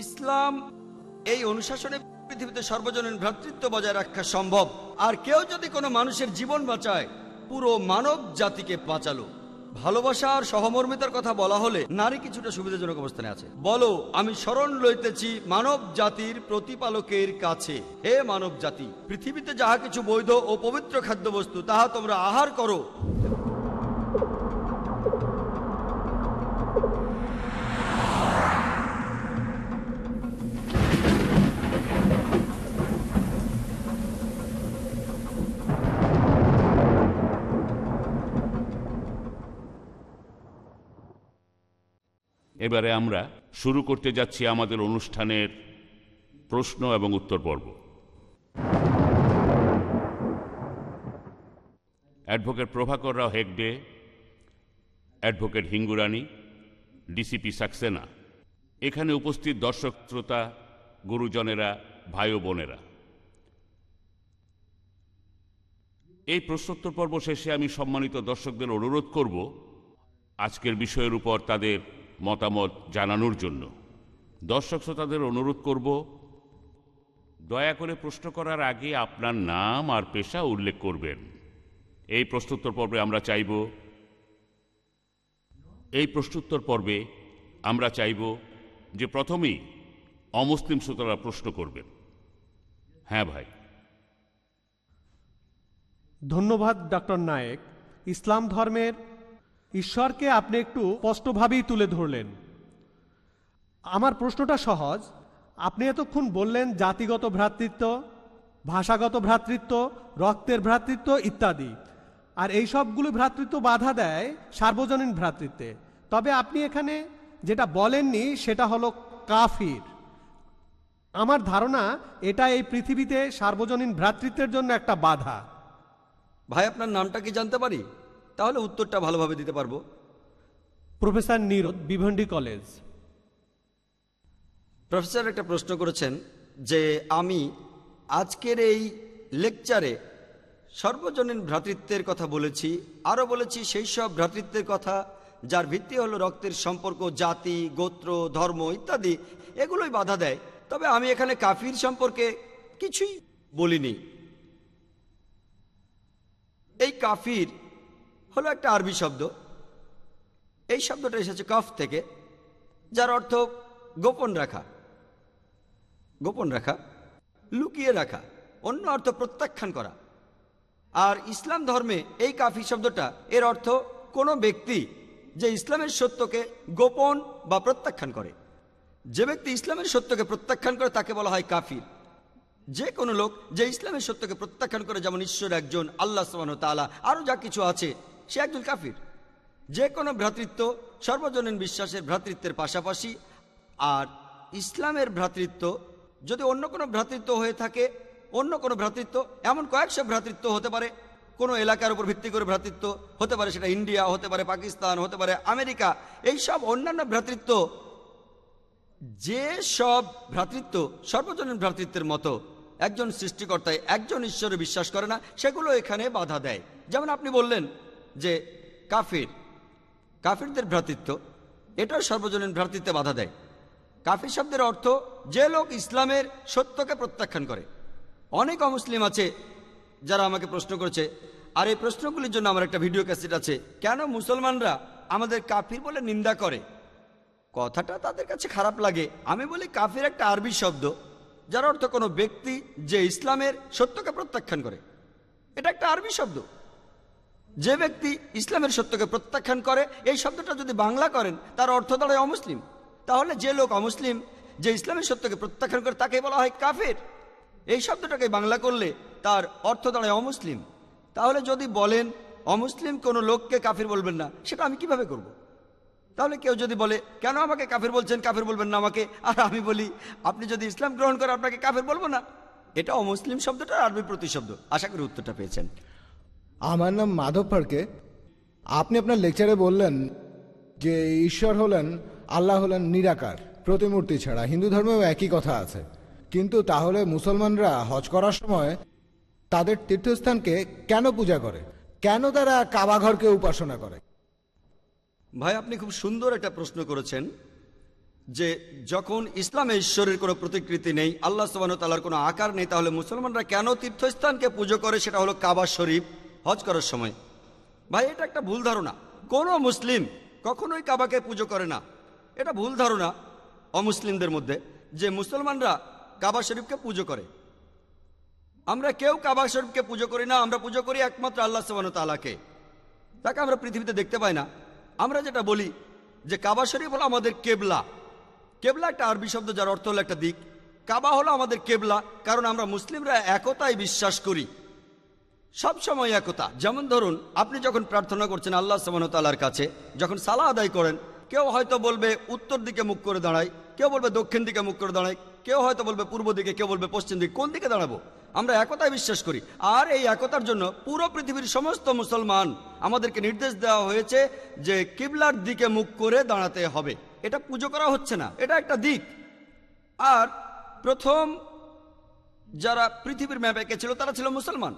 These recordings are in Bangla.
ইসলাম এই অনুশাসনে পৃথিবীতে সর্বজনীন ভ্রাতৃত্ব বজায় রাখা সম্ভব। আর কেউ যদি কোনো মানুষের জীবন বাঁচায়, পুরো মানব জাতিকে বাঁচালো। ভালোবাসা আর সহমর্মিতার কথা বলা হলে নারী কিছুটা সুবিধাজনক অবস্থানে আছে। বলো, আমি স্মরণ লইতেছি মানব জাতির প্রতিপালকের কাছে। হে মানব জাতি, পৃথিবীতে যাহা কিছু বৈধ ও পবিত্র খাদ্যবস্তু, তাহা তোমরা আহার করো। এবারে আমরা শুরু করতে যাচ্ছি আমাদের অনুষ্ঠানের প্রশ্ন এবং উত্তর পর্ব। Advocate Prabhakar Rao Hegde, advocate Hingurani, DCP Saxena. এখানে উপস্থিত দর্শক, শ্রোতা, গুরুজনেরা, ভাই বোনেরা। এই প্রশ্নোত্তর পর্ব শেষে আমি সম্মানিত দর্শকদের অনুরোধ করব, আজকের বিষয়ের উপর তাদের মতামত জানানোর জন্য। দর্শক শ্রোতাদের অনুরোধ করব, দয়া করে প্রশ্ন করার আগে আপনার নাম আর পেশা উল্লেখ করবেন। এই প্রশ্নোত্তর পর্বে আমরা চাইব, এই প্রশ্নোত্তর পর্বে আমরা চাইব যে প্রথমেই অমুসলিম শ্রোতারা প্রশ্ন করবেন। হ্যাঁ ভাই। ধন্যবাদ ডক্টর নায়েক। ইসলাম ধর্মের ঈশ্বরকে আপনি একটু স্পষ্টভাবেই তুলে ধরলেন। আমার প্রশ্নটা সহজ। আপনি এতক্ষণ বললেন জাতিগত ভ্রাতৃত্ব, ভাষাগত ভ্রাতৃত্ব, রক্তের ভ্রাতৃত্ব ইত্যাদি। আর এই সবগুলো ভ্রাতৃত্ব বাধা দেয় সার্বজনীন ভ্রাতৃত্বে। তবে আপনি এখানে যেটা বলেননি সেটা হলো কাফির। আমার ধারণা এটা এই পৃথিবীতে সার্বজনীন ভ্রাতৃত্বের জন্য একটা বাধা। ভাই, আপনার নামটা কি জানতে পারি? তাহলে উত্তরটা ভালোভাবে দিতে পারব। Professor Nirod Bhiwandi college. Professor একটা প্রশ্ন করেছেন যে আমি আজকের এই লেকচারে সর্বজনীন ভ্রাতৃত্বের কথা বলেছি আরও বলেছি সেই সব ভ্রাতৃত্বের কথা যার ভিত্তি হলো রক্তের সম্পর্ক জাতি গোত্র ধর্ম ইত্যাদি এগুলোই বাধা দেয়। তবে আমি এখানে কাফির সম্পর্কে কিছুই বলিনি। এই কাফির হলো একটা আরবি শব্দ। এই শব্দটা এসেছে কফ থেকে, যার অর্থ গোপন রাখা। গোপন রাখা, লুকিয়ে রাখা, অন্য অর্থ প্রত্যাখ্যান করা। আর ইসলাম ধর্মে এই কাফি শব্দটা, এর অর্থ কোনো ব্যক্তি যে ইসলামের সত্যকে গোপন বা প্রত্যাখ্যান করে। যে ব্যক্তি ইসলামের সত্যকে প্রত্যাখ্যান করে, তাকে বলা হয় কাফির। যে কোনো লোক যে ইসলামের সত্যকে প্রত্যাখ্যান করে, যেমন ঈশ্বর একজন, আল্লাহ সামান তালা আরও যা কিছু আছে সে একজন কাফির। যে কোনো ভ্রাতৃত্ব সর্বজনীন বিশ্বাসের ভ্রাতৃত্বের পাশাপাশি আর ইসলামের ভ্রাতৃত্ব যদি অন্য কোনো ভ্রাতৃত্ব হয়ে থাকে, অন্য কোনো ভ্রাতৃত্ব, এমন কয়েকশো ভ্রাতৃত্ব হতে পারে। কোনো এলাকার উপর ভিত্তি করে ভ্রাতৃত্ব হতে পারে, সেটা ইন্ডিয়া, হতে পারে পাকিস্তান, হতে পারে আমেরিকা। এই সব অন্যান্য ভ্রাতৃত্ব, যে সব ভ্রাতৃত্ব সর্বজনীন ভ্রাতৃত্বের মতো, একজন সৃষ্টিকর্তায় একজন ঈশ্বরে বিশ্বাস করে না, সেগুলো এখানে বাধা দেয়। যেমন আপনি বললেন যে কাফির, কাফিরদের ভ্রাতৃত্ব, এটাও সর্বজনীন ভ্রাতৃত্বে বাধা দেয়। কাফির শব্দের অর্থ যে লোক ইসলামের সত্যকে প্রত্যাখ্যান করে। অনেক অমুসলিম আছে যারা আমাকে প্রশ্ন করেছে, আর এই প্রশ্নগুলির জন্য আমার একটা ভিডিও ক্যাসেট আছে। কেন মুসলমানরা আমাদের কাফির বলে নিন্দা করে? কথাটা তাদের কাছে খারাপ লাগে। আমি বলি কাফির একটা আরবি শব্দ, যার অর্থ কোনো ব্যক্তি যে ইসলামের সত্যকে প্রত্যাখ্যান করে। এটা একটা আরবি শব্দ। যে ব্যক্তি ইসলামের সত্যকে প্রত্যাখ্যান করে, এই শব্দটা যদি বাংলা করেন, তার অর্থ দাঁড়ায় অমুসলিম। তাহলে যে লোক অমুসলিম, যে ইসলামের সত্যকে প্রত্যাখ্যান করে, তাকে বলা হয় কাফের। এই শব্দটাকে বাংলা করলে তার অর্থ দাঁড়ায় অমুসলিম। তাহলে যদি বলেন, অমুসলিম কোনো লোককে কাফির বলবেন না, সেটা আমি কীভাবে করব। তাহলে কেউ যদি বলে, কেন আমাকে কাফের বলছেন, কাফের বলবেন না আমাকে? আর আমি বলি, আপনি যদি ইসলাম গ্রহণ করেন আপনাকে কাফের বলব না? এটা অমুসলিম শব্দটা আরবি প্রতিশব্দ। আশা করি উত্তরটা পেয়েছেন। আমার নাম মাধব ফাড়কে আপনি আপনার লেকচারে বললেন যে ঈশ্বর হলেন, আল্লাহ হলেন নিরাকার, প্রতিমূর্তি ছাড়া, হিন্দু ধর্মেও একই কথা আছে। কিন্তু তাহলে মুসলমানরা হজ করার সময় তাদের তীর্থস্থানকে কেন পূজা করে? কেন তারা কাবাঘরকে উপাসনা করে? ভাই, আপনি খুব সুন্দর একটা প্রশ্ন করেছেন যে যখন ইসলামে ঈশ্বরের কোনো প্রতিকৃতি নেই, আল্লাহ সুবাহ তালার কোনো আকার নেই, তাহলে মুসলমানরা কেন তীর্থস্থানকে পুজো করে? সেটা হলো কাবা শরীফ। হজ করার সময়। ভাই, এটা একটা ভুল ধারণা। কোনো মুসলিম কখনোই কাবাকে পুজো করে না। এটা ভুল ধারণা অমুসলিমদের মধ্যে যে মুসলমানরা কাবা শরীফকে পুজো করে। আমরা কেউ কাবা শরীফকে পুজো করি না, আমরা পুজো করি একমাত্র আল্লাহ সুবাহ তালাকে তাকে আমরা পৃথিবীতে দেখতে পাই না। আমরা যেটা বলি যে কাবা শরীফ হলো আমাদের কেবলা। কেবলা একটা আরবি শব্দ যার অর্থ হলো একটা দিক। কাবা হলো আমাদের কেবলা, কারণ আমরা মুসলিমরা একতায় বিশ্বাস করি। সব সময় একতা যেমন ধরুন, আপনি যখন প্রার্থনা করছেন আল্লাহ সামানতালার কাছে, যখন সালা আদায় করেন, কেউ হয়তো বলবে উত্তর দিকে মুখ করে দাঁড়ায় কেউ বলবে দক্ষিণ দিকে মুখ করে দাঁড়ায় কেউ হয়তো বলবে পূর্ব দিকে, কেউ বলবে পশ্চিম দিকে, কোন দিকে দাঁড়াবো? আমরা একতায় বিশ্বাস করি। আর এই একতার জন্য পুরো পৃথিবীর সমস্ত মুসলমান আমাদেরকে নির্দেশ দেওয়া হয়েছে যে কিবলার দিকে মুখ করে দাঁড়াতে হবে। এটা পুজো করা হচ্ছে না, এটা একটা দিক। আর প্রথম যারা পৃথিবীর ম্যাপ এঁকেছিল, তারা ছিল মুসলমান।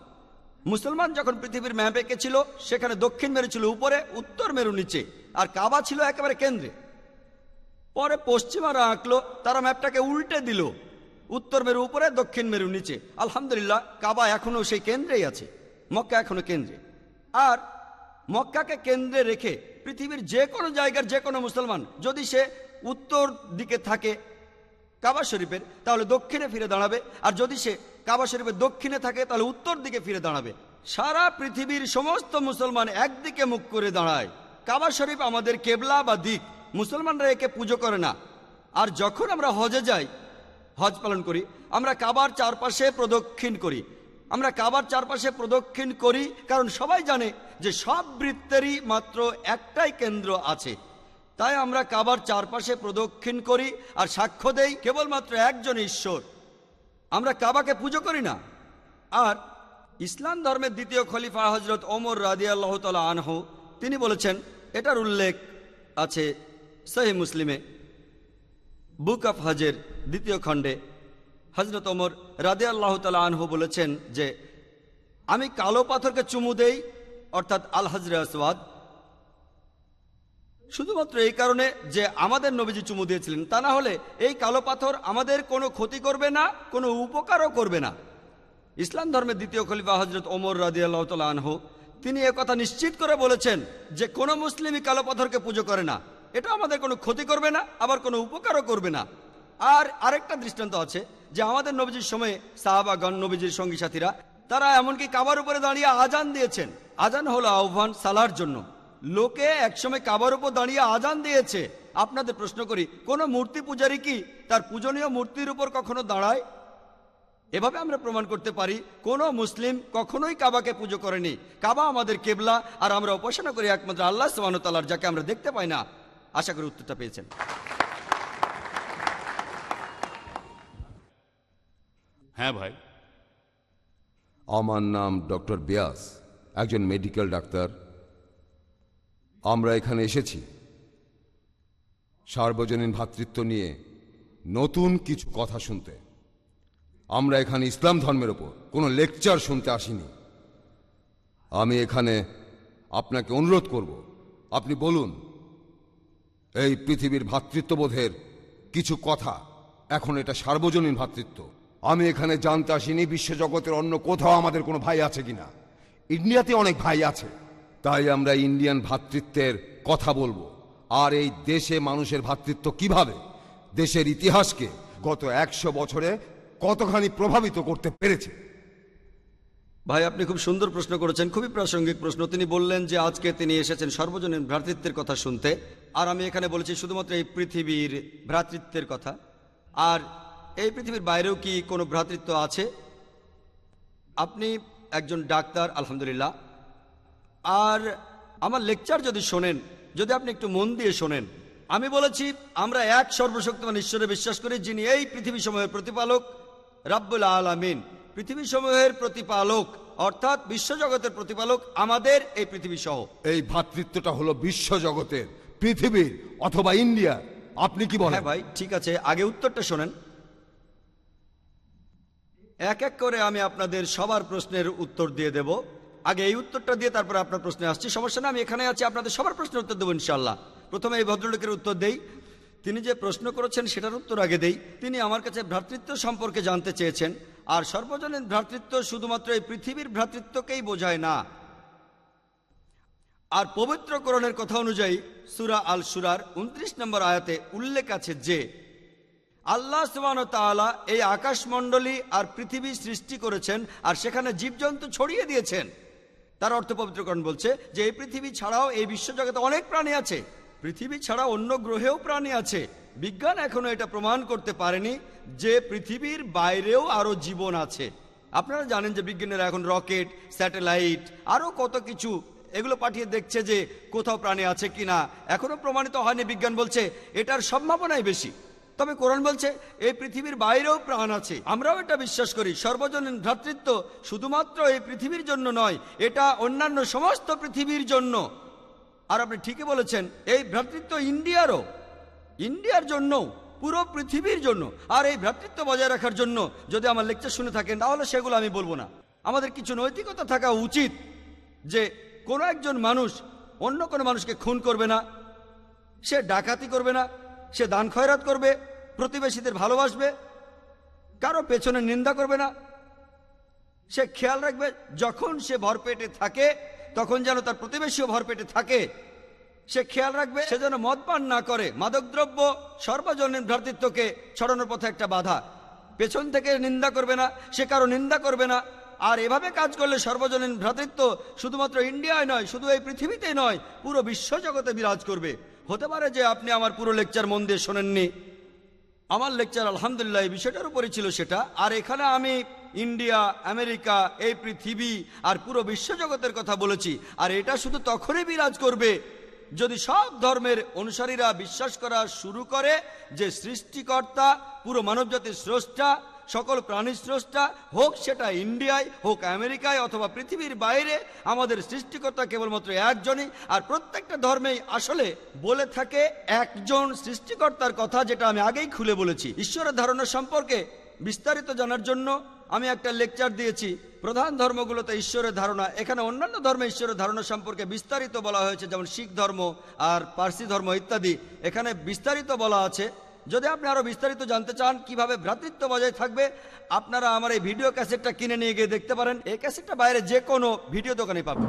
মুসলমান যখন পৃথিবীর ম্যাপ এঁকেছিল সেখানে দক্ষিণ মেরু ছিল উপরে, উত্তর মেরু নিচে, আর কাবা ছিল একেবারে কেন্দ্রে। পরে পশ্চিমারা আঁকলো, তারা ম্যাপটাকে উল্টে দিল, উত্তর মেরু উপরে, দক্ষিণ মেরু নিচে। আলহামদুলিল্লাহ, কাবা এখনও সেই কেন্দ্রেই আছে, মক্কা এখনও কেন্দ্রে। আর মক্কাকে কেন্দ্রে রেখে পৃথিবীর যে কোনো জায়গার যে কোনো মুসলমান, যদি সে উত্তর দিকে থাকে কাবা শরীফের, তাহলে দক্ষিণে ফিরে দাঁড়াবে, আর যদি সে কাবা শরীফের দক্ষিণে থাকে, তাহলে উত্তর দিকে ফিরে দাঁড়াবে। সারা পৃথিবীর সমস্ত মুসলমান একদিকে মুখ করে দাঁড়ায়। কাবা শরীফ আমাদের কেবলা বা দিক, মুসলমানরা একে পুজো করে না। আর যখন আমরা হজে যাই, হজ পালন করি, আমরা কাবার চারপাশে প্রদক্ষিণ করি। আমরা কাবার চারপাশে প্রদক্ষিণ করি, কারণ সবাই জানে যে সব বৃত্তেরই মাত্র একটাই কেন্দ্র আছে। তাই আমরা কাবার চারপাশে প্রদক্ষিণ করি, আর সাক্ষ্য দেই কেবলমাত্র একজন ঈশ্বর। আমরা কাবাকে পুজো করি না। আর ইসলাম ধর্মের দ্বিতীয় খলিফা হজরত ওমর রাদি আল্লাহ তালা আনহ, তিনি বলেছেন, এটার উল্লেখ আছে সহি মুসলিমে। বুক অফ হজের দ্বিতীয় খণ্ডে হজরত ওমর রাদে আল্লাহ তালা আনহু বলেছেন যে, আমি কালো পাথরকে চুমু দেই, অর্থাৎ আল হজরে আসওয়াদ শুধুমাত্র এই কারণে যে আমাদের নবীজি চুমু দিয়েছিলেন, তা না হলে এই কালো পাথর আমাদের কোনো ক্ষতি করবে না, কোনো উপকারও করবে না। ইসলাম ধর্মের দ্বিতীয় খলিফা হজরত ওমর রাদি আল্লাহ তালা আনহু, তিনি কথা নিশ্চিত করে বলেছেন যে কোনো মুসলিমই কালো পাথরকে পুজো করে না। এটা আমাদের কোনো ক্ষতি করবে না, আবার কোনো উপকারও করবে না। আর আরেকটা দৃষ্টান্ত আছে যে আমাদের নবীজির সময়ে সাহাবাগণ, নবীজির সঙ্গী সাথীরা, তারা এমনকি কাবার উপরে দাঁড়িয়ে আজান দিয়েছেন। আজান হলো আহ্বান সালার জন্য। লোকে একসময় কাবার উপর দাঁড়িয়ে আজান দিয়েছে। আপনাদের প্রশ্ন করি কোন মূর্তি পূজারী কি তার পূজনীয় মূর্তির উপর কখনো দাঁড়ায়? এভাবে আমরা প্রমাণ করতে পারি কোন মুসলিম কখনোই কাবাকে পুজো করেনি। কাবা আমাদের কেবলা আর আমরা উপাসনা করি একমাত্র আল্লাহ সুবাহতালার যাকে আমরা দেখতে পাই না। আশা করি উত্তরটা পেয়েছেন। হ্যাঁ ভাই। আমার নাম ডক্টর বিয়াস একজন মেডিকেল ডাক্তার। আমরা এখানে এসেছি। সার্বজনীন ভ্রাতৃত্ব নিয়ে নতুন কিছু কথা শুনতে। আমরা এখানে ইসলাম ধর্মের ওপর কোনো লেকচার শুনতে আসিনি। আমি এখানে আপনাকে অনুরোধ করব, আপনি বলুন, এই পৃথিবীর ভ্রাতৃত্ববোধের কিছু কথা, এখন এটা সার্বজনীন ভ্রাতৃত্ব আমি এখানে জানতে আসিনি বিশ্বজগতের অন্য কোথাও আমাদের কোনো ভাই আছে কিনা। ইন্ডিয়াতে অনেক ভাই আছে। তাই আমরা ইন্ডিয়ান ভ্রাতৃত্বের কথা বলব। আর এই দেশে মানুষের ভ্রাতৃত্ব কীভাবে? দেশের ইতিহাসকে গত একশো বছরে কতখানি প্রভাবিত করতে পেরেছে? ভাই, আপনি খুব সুন্দর প্রশ্ন করেছেন, খুবই প্রাসঙ্গিক প্রশ্ন। তিনি বললেন যে আজকে তিনি এসেছেন সর্বজনীন ভ্রাতৃত্বের কথা শুনতে। আর আমি এখানে বলেছি শুধুমাত্র এই পৃথিবীর ভ্রাতৃত্বের কথা। আর এই পৃথিবীর বাইরেও কি কোনো ভ্রাতৃত্ব আছে? আপনি একজন ডাক্তার, আলহামদুলিল্লাহ। আর আমার লেকচার যদি শোনেন যদি আপনি একটু মন দিয়ে শোনেন আমি বলেছি আমরা এক সর্বশক্তিমান ঈশ্বরে বিশ্বাস করি যিনি এই পৃথিবী সমূহের প্রতিপালক রাব্বুল আলামিন। পৃথিবী সমূহের প্রতিপালক অর্থাৎ বিশ্বজগতের প্রতিপালক আমাদের এই পৃথিবী সহ। এই ভ্রাতৃত্বটা হলো বিশ্ব জগতের পৃথিবীর অথবা ইন্ডিয়া আপনি কি বলেন? হ্যাঁ ভাই ঠিক আছে আগে উত্তরটা শোনেন। এক এক করে আমি আপনাদের সবার প্রশ্নের উত্তর দিয়ে দেব। আগে এই উত্তরটা দিয়ে তারপরে আপনার প্রশ্নে আসছি। সমস্যা না, আমি এখানে আছি, আপনাদের সবার প্রশ্নের উত্তর দেবো ইনশাল্লাহ প্রথমে এই ভদ্রলোকের উত্তর দেই। তিনি যে প্রশ্ন করেছেন সেটার উত্তর আগে দেই। তিনি আমার কাছে ভ্রাতৃত্ব সম্পর্কে জানতে চেয়েছেন, আর সর্বজনীন ভ্রাতৃত্ব শুধুমাত্র এই পৃথিবীর ভ্রাতৃত্বকেই বোঝায় না। আর পবিত্রকরণের কথা অনুযায়ী সুরা আল সুরার উনত্রিশ নম্বর আয়াতে উল্লেখ আছে যে, আল্লাহ সুবান তাআলা এই আকাশমণ্ডলী আর পৃথিবী সৃষ্টি করেছেন, আর সেখানে জীবজন্তু ছড়িয়ে দিয়েছেন। তার অর্থ পবিত্রকরণ বলছে যে এই পৃথিবী ছাড়াও এই বিশ্বজগতে অনেক প্রাণী আছে। পৃথিবী ছাড়া অন্য গ্রহেও প্রাণী আছে। বিজ্ঞান এখনও এটা প্রমাণ করতে পারেনি যে পৃথিবীর বাইরেও আরও জীবন আছে। আপনারা জানেন যে বিজ্ঞানীরা এখন রকেট, স্যাটেলাইট, আরও কত কিছু এগুলো পাঠিয়ে দেখছে যে কোথাও প্রাণী আছে কিনা। এখনও প্রমাণিত হয়নি, বিজ্ঞান বলছে এটার সম্ভাবনাই বেশি। তবে কোরআন বলছে, এই পৃথিবীর বাইরেও প্রাণ আছে। আমরাও এটা বিশ্বাস করি। সর্বজনীন ভ্রাতৃত্ব শুধুমাত্র এই পৃথিবীর জন্য নয়, এটা অন্যান্য সমস্ত পৃথিবীর জন্য। আর আপনি ঠিকই বলেছেন, এই ভ্রাতৃত্ব ইন্ডিয়ারও, ইন্ডিয়ার জন্য পুরো পৃথিবীর জন্য। আর এই ভ্রাতৃত্ব বজায় রাখার জন্য যদি আমার লেকচার শুনে থাকেন, তাহলে সেগুলো আমি বলব না। আমাদের কিছু নৈতিকতা থাকা উচিত যে, কোনো একজন মানুষ অন্য কোনো মানুষকে খুন করবে না, সে ডাকাতি করবে না সে দান খয়রাত করবে, প্রতিবেশীদের ভালোবাসবে, কারও পেছনে নিন্দা করবে না। সে খেয়াল রাখবে, যখন সে ভরপেটে থাকে, তখন যেন তার প্রতিবেশীও ভরপেটে থাকে। সে খেয়াল রাখবে, সে যেন মদ পান না করে, মাদকদ্রব্য সর্বজনীন ভ্রাতৃত্বকে ছড়ানোর পথে একটা বাধা। পেছন থেকে নিন্দা করবে না, সে কারও নিন্দা করবে না। আর এভাবে কাজ করলে সর্বজনীন ভ্রাতৃত্ব শুধুমাত্র ইন্ডিয়ায় নয়, শুধু এই পৃথিবীতেই নয়, পুরো বিশ্বজগতে বিরাজ করবে। হতে পারে যে আপনি আমার পুরো লেকচার মন দিয়ে শোনেননি। আমার লেকচার আলহামদুলিল্লাহ এই বিষয়টার উপরে ছিল সেটা। আর এখানে আমি ইন্ডিয়া, আমেরিকা, এই পৃথিবী আর পুরো বিশ্বজগতের কথা বলেছি। আর এটা শুধু তখনই বিরাজ করবে যদি সব ধর্মের অনুসারীরা বিশ্বাস করা শুরু করে যে সৃষ্টিকর্তা, পুরো মানবজাতির স্রষ্টা সকল প্রাণীর স্রষ্টা হোক সেটা ইন্ডিয়ায়, হোক আমেরিকায় অথবা পৃথিবীর বাইরে, আমাদের সৃষ্টিকর্তা কেবলমাত্র একজনই, আর প্রত্যেকটা ধর্মেই আসলে বলে থাকে একজন সৃষ্টিকর্তার কথা যেটা আমি আগেই খুলে বলেছি। ঈশ্বরের ধারণা সম্পর্কে বিস্তারিত জানার জন্য আমি একটা লেকচার দিয়েছি। প্রধান ধর্মগুলোতে ঈশ্বরের ধারণা, এখানে অন্যান্য ধর্মে ঈশ্বরের ধারণা সম্পর্কে বিস্তারিত বলা হয়েছে, যেমন শিখ ধর্ম আর পার্সি ধর্ম ইত্যাদি। এখানে বিস্তারিত বলা আছে যদি আপনি আরও বিস্তারিত জানতে চান কীভাবে ভ্রাতৃত্ব বজায় থাকবে, আপনারা আমার এই ভিডিও ক্যাসেটটা কিনে নিয়ে গিয়ে দেখতে পারেন। এই ক্যাসেটটা বাইরে যে কোনো ভিডিও দোকানে পাবেন।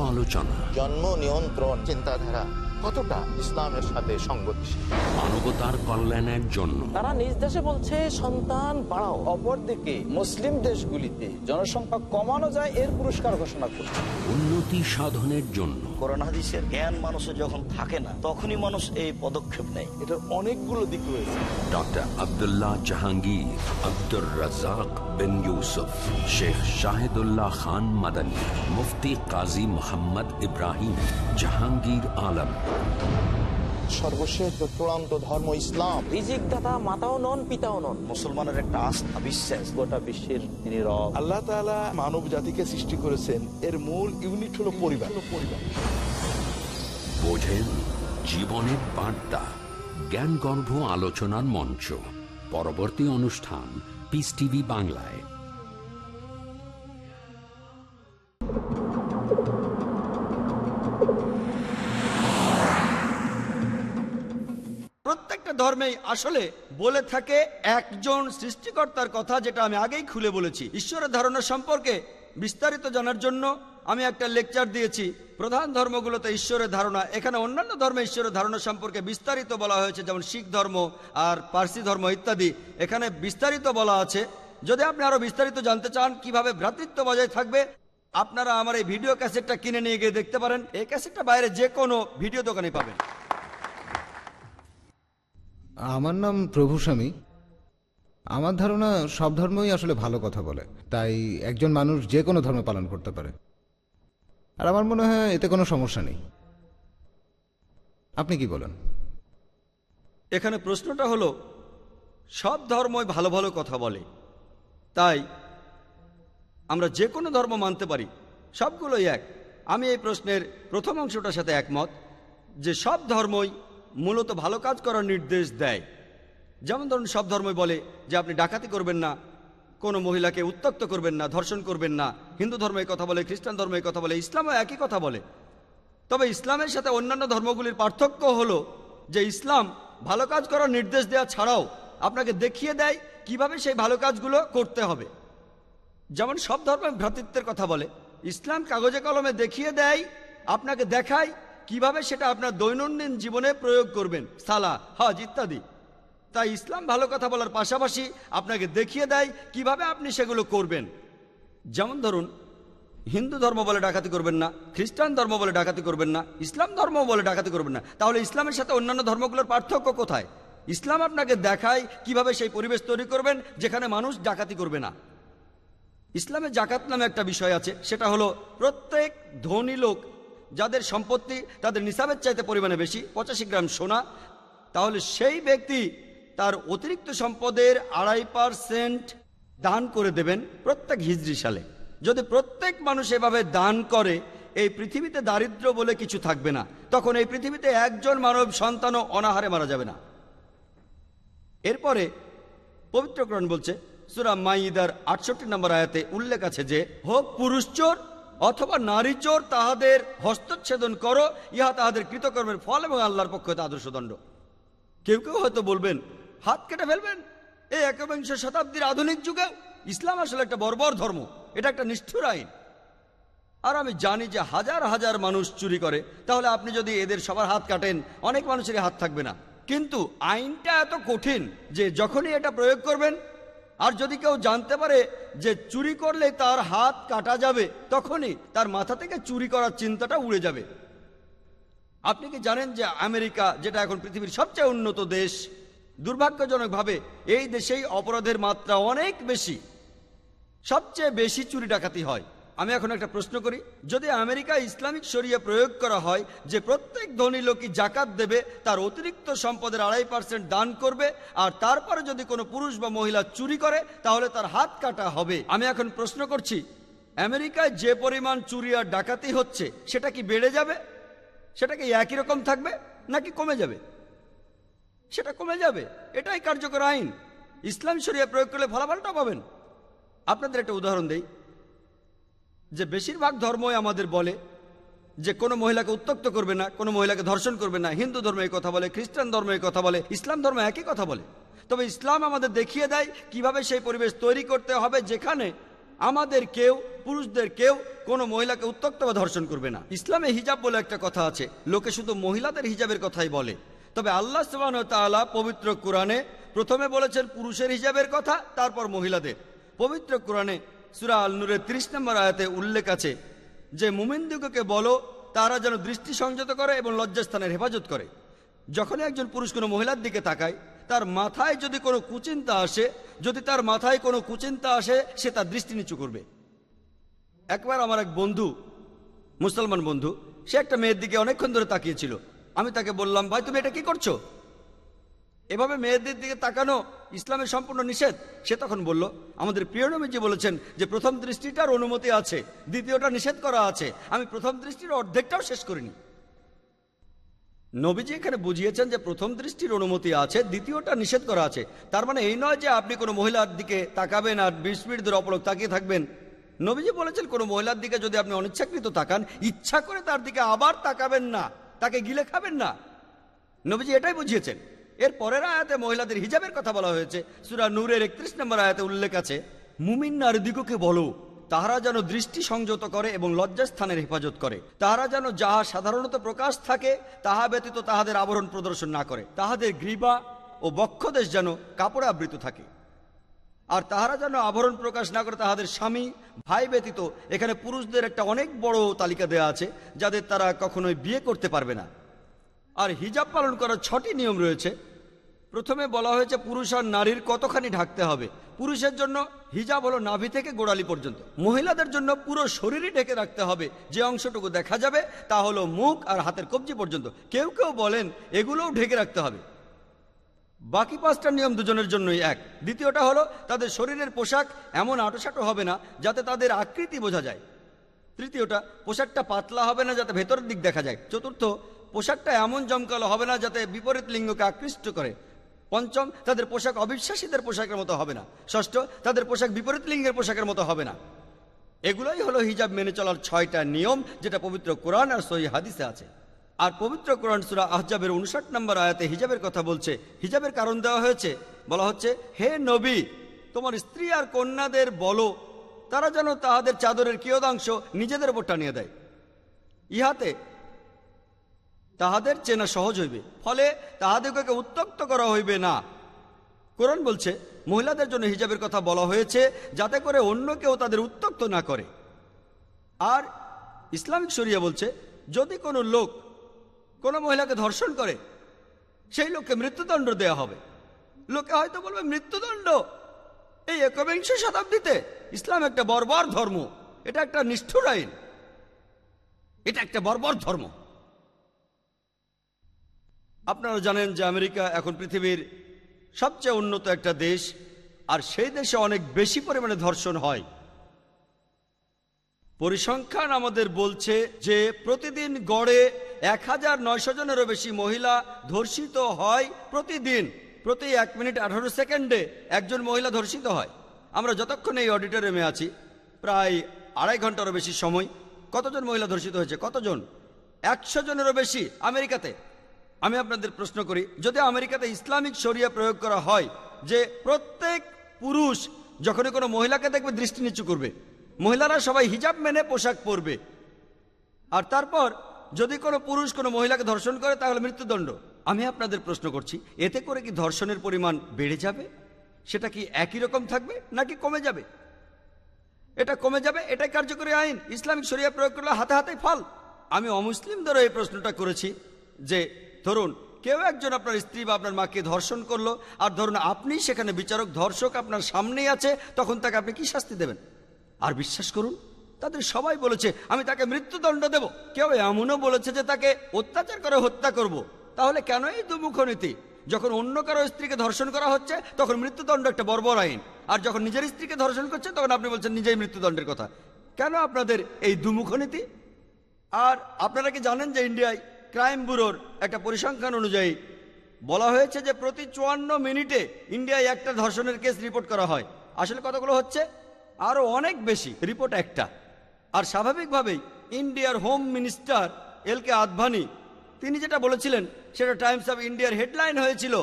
আলোচনা। জন্ম নিয়ন্ত্রণ চিন্তাধারা কতটা ইসলামের সাথে সঙ্গতিশীল মানবতার কল্যাণের জন্য। তারা নিজ দেশে বলছে সন্তান বাড়াও। অপরদিকে মুসলিম দেশগুলিতে জনসংখ্যা কমানো যায় এর পুরস্কার ঘোষণা করছে। উন্নতি সাধনের জন্য। কোরআন জ্ঞান মানুষের যখন থাকে না তখনই মানুষ এই পদক্ষেপ নেয়। এটার অনেকগুলো দিক রয়েছে। ডক্টর আব্দুল্লাহ জাহাঙ্গীর আব্দুর রাজাক বিন ইউসুফ শেখ শাহিদুল্লাহ খান মাদানী মুফতি কাজী মোহাম্মদ ইব্রাহিম জাহাঙ্গীর আলম। সর্বশেষ চূড়ান্ত ধর্ম ইসলাম রিজিক দাতা মাতাও নন পিতাও নন। মুসলমানের একটা আস্থা বিশ্বাস। গোটা বিশ্বের তিনি রব। আল্লাহ তাআলা মানব জাতিকে সৃষ্টি করেছেন। এর মূল ইউনিট হলো পরিবার। পরিবার বোঝেন জীবনের বার্তা জ্ঞানগর্ভ আলোচনার মঞ্চ। পরবর্তী অনুষ্ঠান পিস টিভি বাংলায়। ধর্মেই আসলে বলে থাকে একজন সৃষ্টিকর্তার কথা যেটা আমি আগেই খুলে বলেছি। ঈশ্বরের ধারণা সম্পর্কে বিস্তারিত জানার জন্য আমি একটা লেকচার দিয়েছি। প্রধান ধর্মগুলোতে ঈশ্বরের ধারণা, এখানে অন্যান্য ধর্মে ঈশ্বরের ধারণা সম্পর্কে বিস্তারিত বলা হয়েছে, যেমন শিখ ধর্ম আর পার্সি ধর্ম ইত্যাদি। এখানে বিস্তারিত বলা আছে। যদি আপনি আরও বিস্তারিত জানতে চান কীভাবে ভ্রাতৃত্ব বজায় থাকবে, আপনারা আমার এই ভিডিও ক্যাসেটটা কিনে নিয়ে গিয়ে দেখতে পারেন। এই ক্যাসেটটা বাইরে যে কোনো ভিডিও দোকানে পাবেন। আমার নাম প্রভু স্বামী আমার ধারণা সব ধর্মই আসলে ভালো কথা বলে। তাই একজন মানুষ যে কোনো ধর্ম পালন করতে পারে। আর আমার মনে হয় এতে কোনো সমস্যা নেই। আপনি কি বলেন? এখানে প্রশ্নটা হলো, সব ধর্মই ভালো ভালো কথা বলে। তাই আমরা যে কোনো ধর্ম মানতে পারি, সবগুলোই এক। আমি এই প্রশ্নের প্রথম অংশটার সাথে একমত যে সব ধর্মই মূলত ভালো কাজ করার নির্দেশ দেয়। যেমন ধরুন, সব ধর্মই বলে যে আপনি ডাকাতি করবেন না, কোনো মহিলাকে উত্তক্ত করবেন না, ধর্ষণ করবেন না। হিন্দু ধর্ম কথা বলে, খ্রিস্টান ধর্ম কথা বলে, ইসলামও একই কথা বলে। তবে ইসলামের সাথে অন্যান্য ধর্মগুলির পার্থক্য হলো যে ইসলাম ভালো কাজ করার নির্দেশ দেওয়া ছাড়াও আপনাকে দেখিয়ে দেয় কীভাবে সেই ভালো কাজগুলো করতে হবে। যেমন সব ধর্মের ভ্রাতৃত্বের কথা বলে, ইসলাম কাগজে কলমে দেখিয়ে দেয়, আপনাকে দেখায় কীভাবে সেটা আপনার দৈনন্দিন জীবনে প্রয়োগ করবেন? সালা হজ ইত্যাদি। তাই ইসলাম ভালো কথা বলার পাশাপাশি আপনাকে দেখিয়ে দেয় কীভাবে আপনি সেগুলো করবেন। যেমন ধরুন, হিন্দু ধর্ম বলে ডাকাতি করবেন না, খ্রিস্টান ধর্ম বলে ডাকাতি করবেন না, ইসলাম ধর্ম বলে ডাকাতি করবেন না। তাহলে ইসলামের সাথে অন্যান্য ধর্মগুলোর পার্থক্য কোথায়? ইসলাম আপনাকে দেখায় কীভাবে সেই পরিবেশ তৈরি করবেন যেখানে মানুষ ডাকাতি করবে না। ইসলামে জাকাত নামে একটা বিষয় আছে, সেটা হলো প্রত্যেক ধনী লোক যাদের সম্পত্তি তাদের নিসাবের চাইতে পরিমাণে বেশি, পঁচাশি গ্রাম সোনা, তাহলে সেই ব্যক্তি তার অতিরিক্ত সম্পদের আড়াই পারসেন্ট দান করে দেবেন প্রত্যেক হিজড়ি সালে। যদি প্রত্যেক মানুষ এভাবে দান করে, এই পৃথিবীতে দারিদ্র বলে কিছু থাকবে না, তখন এই পৃথিবীতে একজন মানব সন্তানও অনাহারে মারা যাবে না। এরপরে পবিত্রকরণ বলছে, সুরা মাইদার আটষট্টি নম্বর আয়াতে উল্লেখ আছে যে, হোক পুরুষ চোর অথবা নারী চোর তাহাদের হস্তচ্ছেদন করো, ইহা তাহাদের কৃতকর্মের ফল এবং আল্লাহর পক্ষ হতে আদর্শ দণ্ড। কেউ কেউ হয়তো বলবেন, হাত কেটে ফেলবেন। এই একবিংশ শতাব্দীর আধুনিক যুগে ইসলাম আসলে একটা বর্বর ধর্ম, এটা একটা নিষ্ঠুর আইন। আর আমি জানি যে হাজার হাজার মানুষ চুরি করে, তাহলে আপনি যদি এদের সবার হাত কাটেন, অনেক মানুষেরই হাত থাকবে না। কিন্তু আইনটা এত কঠিন যে যখনই এটা প্রয়োগ করবেন আর যদি কেউ জানতে পারে যে চুরি করলে তার হাত কাটা যাবে, তখনই তার মাথা থেকে চুরি করার চিন্তাটা উড়ে যাবে। আপনি কি জানেন যে আমেরিকা, যেটা এখন পৃথিবীর সবচেয়ে উন্নত দেশ, দুর্ভাগ্যজনকভাবে এই দেশেই অপরাধের মাত্রা অনেক বেশি। সবচেয়ে বেশি চুরি ডাকাতি হয়। আমি এখন একটা প্রশ্ন করি, যদি আমেরিকা ইসলামিক শরিয়া প্রয়োগ করা হয় যে প্রত্যেক ধনী লোকই জাকাত দেবে, তার অতিরিক্ত সম্পদের আড়াই পার্সেন্ট দান করবে, আর তারপরে যদি কোনো পুরুষ বা মহিলা চুরি করে, তাহলে তার হাত কাটা হবে। আমি এখন প্রশ্ন করছি, আমেরিকায় যে পরিমাণ চুরি আর ডাকাতি হচ্ছে, সেটা কি বেড়ে যাবে? সেটা কি একই রকম থাকবে, নাকি কমে যাবে? সেটা কমে যাবে, এটাই কার্যকর আইন। ইসলাম শরিয়া প্রয়োগ করলে ফলাফলটা পাবেন। আপনাদের একটা উদাহরণ দেই। যে বেশিরভাগ ধর্মই আমাদের বলে যে কোনো মহিলাকে উত্তক্ত করবে না, কোনো মহিলাকে ধর্ষণ করবে না। হিন্দু ধর্ম কথা বলে, খ্রিস্টান ধর্ম কথা বলে, ইসলাম ধর্ম একই কথা বলে। তবে ইসলাম আমাদের দেখিয়ে দেয় কীভাবে সেই পরিবেশ তৈরি করতে হবে যেখানে আমাদের কেউ, পুরুষদের কেউ কোনো মহিলাকে উত্তক্ত বা ধর্ষণ করবে না। ইসলামে হিজাব বলে একটা কথা আছে, লোকে শুধু মহিলাদের হিজাবের কথাই বলে। তবে আল্লাহ সুবাহ তাআলা পবিত্র কোরআনে প্রথমে বলেছেন পুরুষের হিজাবের কথা, তারপর মহিলাদের। পবিত্র কোরআনে সুরা আল নূরের ত্রিশ নম্বর আয়াতে উল্লেখ আছে যে মুমিনদিগকে বলো, তারা যেন দৃষ্টি সংযত করে এবং লজ্জাস্থানের হেফাজত করে। যখনই একজন পুরুষ কোনো মহিলার দিকে তাকায়, তার মাথায় যদি কোনো কুচিন্তা আসে, যদি তার মাথায় কোনো কুচিন্তা আসে, সে তার দৃষ্টি নিচু করবে। একবার আমার এক বন্ধু, মুসলমান বন্ধু, সে একটা মেয়ের দিকে অনেকক্ষণ ধরে তাকিয়েছিল। আমি তাকে বললাম, ভাই, তুমি এটা কি করছ? এভাবে মেয়েদের দিকে তাকানো ইসলামের সম্পূর্ণ নিষেধ? সে তখন বলল, আমাদের প্রিয় নবীজি বলেছেন যে প্রথম দৃষ্টিটার অনুমতি আছে, দ্বিতীয়টা নিষেধ করা আছে। আমি প্রথম দৃষ্টির অর্ধেকটাও শেষ করিনি। নবীজি এখানে বুঝিয়েছেন যে প্রথম দৃষ্টির অনুমতি আছে, দ্বিতীয়টা নিষেধ করা আছে। তার মানে এই নয় যে আপনি কোনো মহিলার দিকে তাকাবেন আর বিশ মিনিট অপলক তাকিয়ে থাকবেন। নবীজি বলেছেন, কোনো মহিলার দিকে যদি আপনি অনিচ্ছাকৃত তাকান, ইচ্ছা করে তার দিকে আবার তাকাবেন না, তাকে গিলে খাবেন না। নবীজি এটাই বুঝিয়েছেন। এর পরের আয়াতে মহিলাদের হিজাবের কথা বলা হয়েছে। সুরা নূরের একত্রিশ নম্বর আয়াতে উল্লেখ আছে, মুমিন নারীদিগকে বলো, তাহারা যেন দৃষ্টি সংযত করে এবং লজ্জাস্থানের হেফাজত করে। তাহারা যেন যাহা সাধারণত প্রকাশ থাকে, তাহা ব্যতীত তাহাদের আবরণ প্রদর্শন না করে। তাহাদের গ্রীবা ও বক্ষদেশ যেন কাপড়ে আবৃত থাকে। আর তাহারা যেন আবরণ প্রকাশ না করে তাহাদের স্বামী, ভাই ব্যতীত এখানে পুরুষদের একটা অনেক বড় তালিকা দেয়া আছে, যাদের তারা কখনোই বিয়ে করতে পারবে না। আর হিজাব পালন করার ছটি নিয়ম রয়েছে। প্রথমে বলা হয়েছে, পুরুষ আর নারীর কতখানি ঢাকতে হবে? পুরুষের জন্য হিজাব হলো নাভি থেকে গোড়ালি পর্যন্ত। মহিলাদের জন্য পুরো শরীরই ঢেকে রাখতে হবে। যে অংশটুকু দেখা যাবে, তা হলো মুখ আর হাতের কবজি পর্যন্ত। কেউ কেউ বলেন, এগুলোও ঢেকে রাখতে হবে। বাকি পাঁচটা নিয়ম দুজনের জন্যই এক। দ্বিতীয়টা হলো, তাদের শরীরের পোশাক এমন আটোসাটো হবে না, যাতে তাদের আকৃতি বোঝা যায়। তৃতীয়টা, পোশাকটা পাতলা হবে না, যাতে ভেতরের দিক দেখা যায়। চতুর্থ পোশাকটা এমন জমকালো হবে না যাতে বিপরীত লিঙ্গকে আকৃষ্ট করে। পঞ্চম, তাদের পোশাক অবিশ্বাসীদের পোশাকের মতো হবে না। ষষ্ঠ, তাদের পোশাক বিপরীত লিঙ্গের পোশাকের মতো হবে না। এগুলোই হলো হিজাব মেনে চলার ছয়টা নিয়ম, যেটা পবিত্র কোরআন আর সহি হাদিসে আছে। আর পবিত্র কোরআন সুরা আহজাবের উনষাট নম্বর আয়াতে হিজাবের কথা বলছে। হিজাবের কারণ দেওয়া হয়েছে, বলা হচ্ছে, হে নবী, তোমার স্ত্রী আর কন্যাদের বলো, তারা যেন তাহাদের চাদরের কিয়দাংশ নিজেদের ওপর টানিয়ে দেয়। ইহাতে তাহাদের চেনা সহজ হইবে। ফলে তাহাদেরকে উত্তক্ত করা হইবে না। কোরআন বলছে, মহিলাদের জন্য হিজাবের কথা বলা হয়েছে, যাতে করে অন্য কেউ তাদের উত্তক্ত না করে। আর ইসলামিক শরিয়া বলছে, যদি কোনো লোক কোনো মহিলাকে ধর্ষণ করে, সেই লোককে মৃত্যুদণ্ড দেয়া হবে। লোকে হয়তো বলবে, মৃত্যুদণ্ড? এই একবিংশ শতাব্দীতে ইসলাম একটা বর্বর ধর্ম। এটা একটা নিষ্ঠুর আইন। এটা একটা বর্বর ধর্ম। আপনারা জানেন যে আমেরিকা এখন পৃথিবীর সবচেয়ে উন্নত একটা দেশ, আর সেই দেশে অনেক বেশি পরিমাণে ধর্ষণ হয়। পরিসংখ্যান আমাদের বলছে যে প্রতিদিন গড়ে এক হাজার নয়শো জনেরও বেশি মহিলা ধর্ষিত হয় প্রতিদিন। প্রতি এক মিনিট আঠারো সেকেন্ডে একজন মহিলা ধর্ষিত হয়। আমরা যতক্ষণ এই অডিটোরিয়ামে আছি, প্রায় আড়াই ঘন্টারও বেশি সময় কতজন মহিলা ধর্ষিত হয়েছে? কতজন? একশো জনেরও বেশি আমেরিকাতে। আমি আপনাদের প্রশ্ন করি, যদি আমেরিকাতে ইসলামিক শরিয়া প্রয়োগ করা হয়, যে প্রত্যেক পুরুষ যখনই কোনো মহিলাকে দেখবে, দৃষ্টি নিচু করবে, মহিলারা সবাই হিজাব মেনে পোশাক পরবে, আর তারপর যদি কোনো পুরুষ কোনো মহিলাকে ধর্ষণ করে, তাহলে মৃত্যুদণ্ড। আমি আপনাদের প্রশ্ন করছি, এতে করে কি ধর্ষণের পরিমাণ বেড়ে যাবে? সেটা কি একই রকম থাকবে, নাকি কমে যাবে? এটা কমে যাবে, এটাই কার্যকরী আইন। ইসলামিক শরিয়া প্রয়োগ করলে হাতে হাতে ফল। আমি অমুসলিমদেরও এই প্রশ্নটা করেছি যে ধরুন, কেউ একজন আপনার স্ত্রী বা আপনার মাকে ধর্ষণ করল, আর ধরুন আপনি সেখানে বিচারক, ধর্ষক আপনার সামনেই আছে, তখন তাকে আপনি কি শাস্তি দেবেন? আর বিশ্বাস করুন, তাদের সবাই বলেছে, আমি তাকে মৃত্যুদণ্ড দেব। কেউ এমনও বলেছে যে তাকে অত্যাচার করে হত্যা করব। তাহলে কেন এই দুমুখ নীতি যখন অন্য কারও স্ত্রীকে ধর্ষণ করা হচ্ছে, তখন মৃত্যুদণ্ড একটা বর্বর আইন। আর যখন নিজের স্ত্রীকে ধর্ষণ করছে, তখন আপনি বলছেন, নিজেই মৃত্যুদণ্ডের কথা। কেন আপনাদের এই দুমুখ নীতি আর আপনারা কি জানেন যে ইন্ডিয়ায় ক্রাইম ব্যুরোর একটা পরিসংখ্যান অনুযায়ী বলা হয়েছে যে প্রতি চুয়ান্ন মিনিটে ইন্ডিয়ায় একটা ধর্ষণের কেস রিপোর্ট করা হয়। আসলে কতগুলো হচ্ছে? আরও অনেক বেশি, রিপোর্ট একটা। আর স্বাভাবিকভাবেই ইন্ডিয়ার home minister L K Advani, তিনি যেটা বলেছিলেন, সেটা টাইমস অফ ইন্ডিয়ার হেডলাইন হয়েছিল।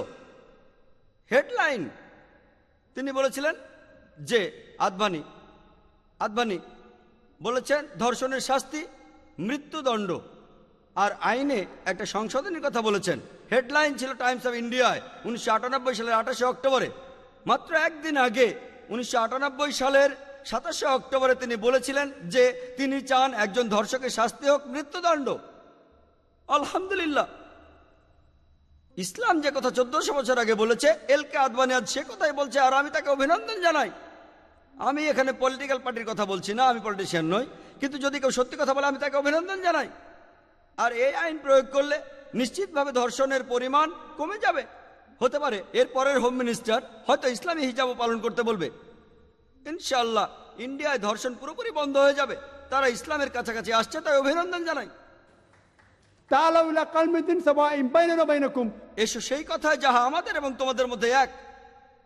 হেডলাইন? তিনি বলেছিলেন যে, আদভানি আদবানি বলেছেন, ধর্ষণের শাস্তি মৃত্যুদণ্ড। আর আইনে একটা সংশোধনের কথা বলেছেন। হেডলাইন ছিল টাইমস অফ ইন্ডিয়ায় উনিশশো আটানব্বই সালের আঠাশে অক্টোবরে। মাত্র একদিন আগে, উনিশশো আটানব্বই সালের সাতাশে অক্টোবরে তিনি বলেছিলেন যে তিনি চান একজন ধর্ষকের শাস্তি হোক, মৃত্যুদণ্ড। আলহামদুলিল্লাহ। ইসলাম যে কথা চোদ্দশো বছর আগে বলেছে, এলকে আদবানি আজ সে কথাই বলছে আর আমি তাকে অভিনন্দন জানাই। আমি এখানে পলিটিক্যাল পার্টির কথা বলছি না, আমি পলিটিশিয়ান নই। কিন্তু যদি কেউ সত্যি কথা বলে, আমি তাকে অভিনন্দন জানাই। আর এই আইন প্রয়োগ করলে নিশ্চিতভাবে ধর্ষণের পরিমাণ কমে যাবে। হতে পারে এর পরের হোম মিনিস্টার হয়তো ইসলামী হিজাবও পালন করতে বলবে। ইনশাল্লাহ ইন্ডিয়ায় ধর্ষণ পুরোপুরি বন্ধ হয়ে যাবে। তারা ইসলামের কাছাকাছি আসছে তাই অভিনন্দন জানাই। এসো সেই কথা যাহা আমাদের এবং তোমাদের মধ্যে এক।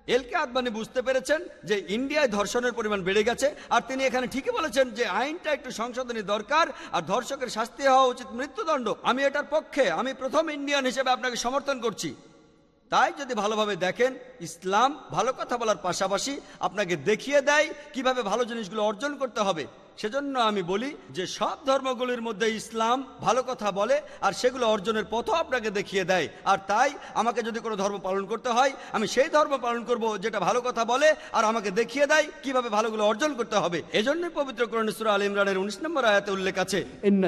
এলকে আদবানি বুঝতে পেরেছেন যে ইন্ডিয়ায় ধর্ষণের পরিমাণ বেড়ে গেছে, আর তিনি এখানে ঠিকই বলেছেন যে আইনটা একটু সংশোধনী দরকার, আর ধর্ষকের শাস্তি হওয়া উচিত মৃত্যুদণ্ড। আমি এটার পক্ষে, আমি প্রথম ইন্ডিয়ান হিসেবে আপনাকে সমর্থন করছি। তাই যদি ভালোভাবে দেখেন, ইসলাম ভালো কথা বলার পাশাপাশি আপনাকে দেখিয়ে দেয় কীভাবে ভালো জিনিসগুলো অর্জন করতে হবে। সেজন্য আমি বলি যে সব ধর্মগুলির মধ্যে ইসলাম ভালো কথা বলে আর সেগুলো অর্জনের পথও আপনাকে দেখিয়ে দেয়। আর তাই আমাকে যদি কোনো ধর্ম পালন করতে হয়, আমি সেই ধর্ম পালন করব যেটা ভালো কথা বলে আর আমাকে দেখিয়ে দেয় কীভাবে ভালোগুলো অর্জন করতে হবে। এজন্যই পবিত্র করণেশ্বর আল ইমরানের উনিশ নম্বর আয়াতে উল্লেখ আছে إن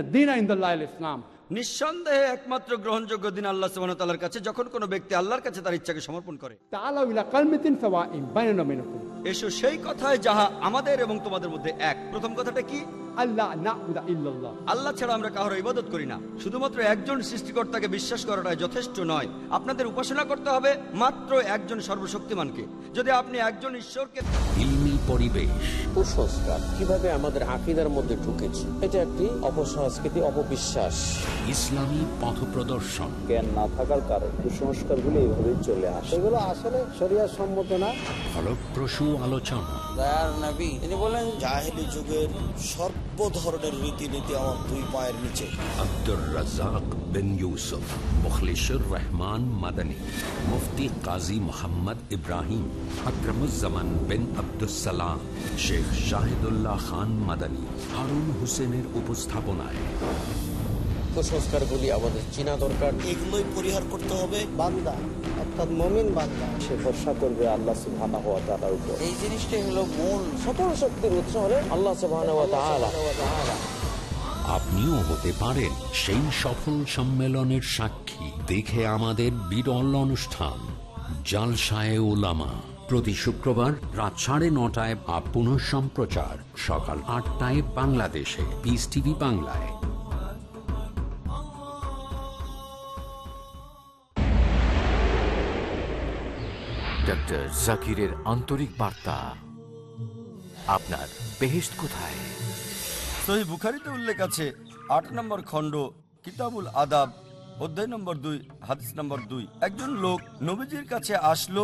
নিঃসন্দেহে একমাত্র গ্রহণযোগ্য দিন আল্লাহ সুবাহতাল্লার কাছে যখন কোনো ব্যক্তি আল্লাহর কাছে তার ইচ্ছাকে সমর্পণ করে। এসো সেই কথায় যাহা আমাদের এবং তোমাদের মধ্যে এক। প্রথম কথাটা কি? আল্লাহ আল্লাহ ছাড়া আমরা কারও ইবাদত করি না। শুধুমাত্র একজন সৃষ্টিকর্তাকে বিশ্বাস করাটা যথেষ্ট নয়। আপনাদের উপাসনা করতে হবে মাত্র একজন সর্বশক্তিমানকে। যদি আপনি একজন ঈশ্বরকে পরিবেশ। কুসংস্কার কীভাবে আমাদের আকিদার মধ্যে ঢুকেছে এটা একটি অপসংস্কৃতি অপবিশ্বাস। ইসলামী পথপ্রদর্শন জ্ঞান না থাকার কারণে কুসংস্কারগুলো এইভাবেই চলে আসে। এগুলো আসলে শরিয়া সম্মত না। ফলপ্রসূ আলোচনা। তিনি বলেন জাহেলি যুগের সর্ব ধরনের রীতিনীতি আমার দুই পায়ের নিচে। আব্দুর রাজাক বিন ইউসুফ মুখলিসুর রহমান মাদানী মুফতি কাজী মোহাম্মদ ইব্রাহিম আকরমুজ্জামান বিন আব্দুসালাম শেখ শাহিদুল্লাহ খান মাদানী হারুন হোসেনের উপস্থাপনায়। কুসংস্কারগুলি আমাদের চেনা দরকার। এগুলোই পরিহার করতে হবে। বান্দা অর্থাৎ মমিন বান্দা সে ভরসা করবে আল্লাহ সুবহানাহু ওয়া তাআলার উপর। এই জিনিসটাই হলো মূল। সকল শক্তির উৎস হলো আল্লাহ সুবহানাহু ওয়া তাআলা। আপনিও হতে পারেন সেই সফল সম্মেলনের সাক্ষী। দেখে আমাদের বিরল অনুষ্ঠান জালসায় ওলামা প্রতি শুক্রবার রাত সাড়ে নটায় বা পুনঃ সম্প্রচার সকাল আটটায় বাংলাদেশে। পিস টিভি বাংলায়। ডক্টর জাকিরের আন্তরিক বার্তা। আপনার বেহেস্ট কোথায়? সহি বুখারিতে উল্লেখ আছে আট নম্বর খণ্ড কিতাবুল আদাব অধ্যায় নম্বর দুই হাদিস নম্বর দুই। একজন লোক নবীজির কাছে আসলো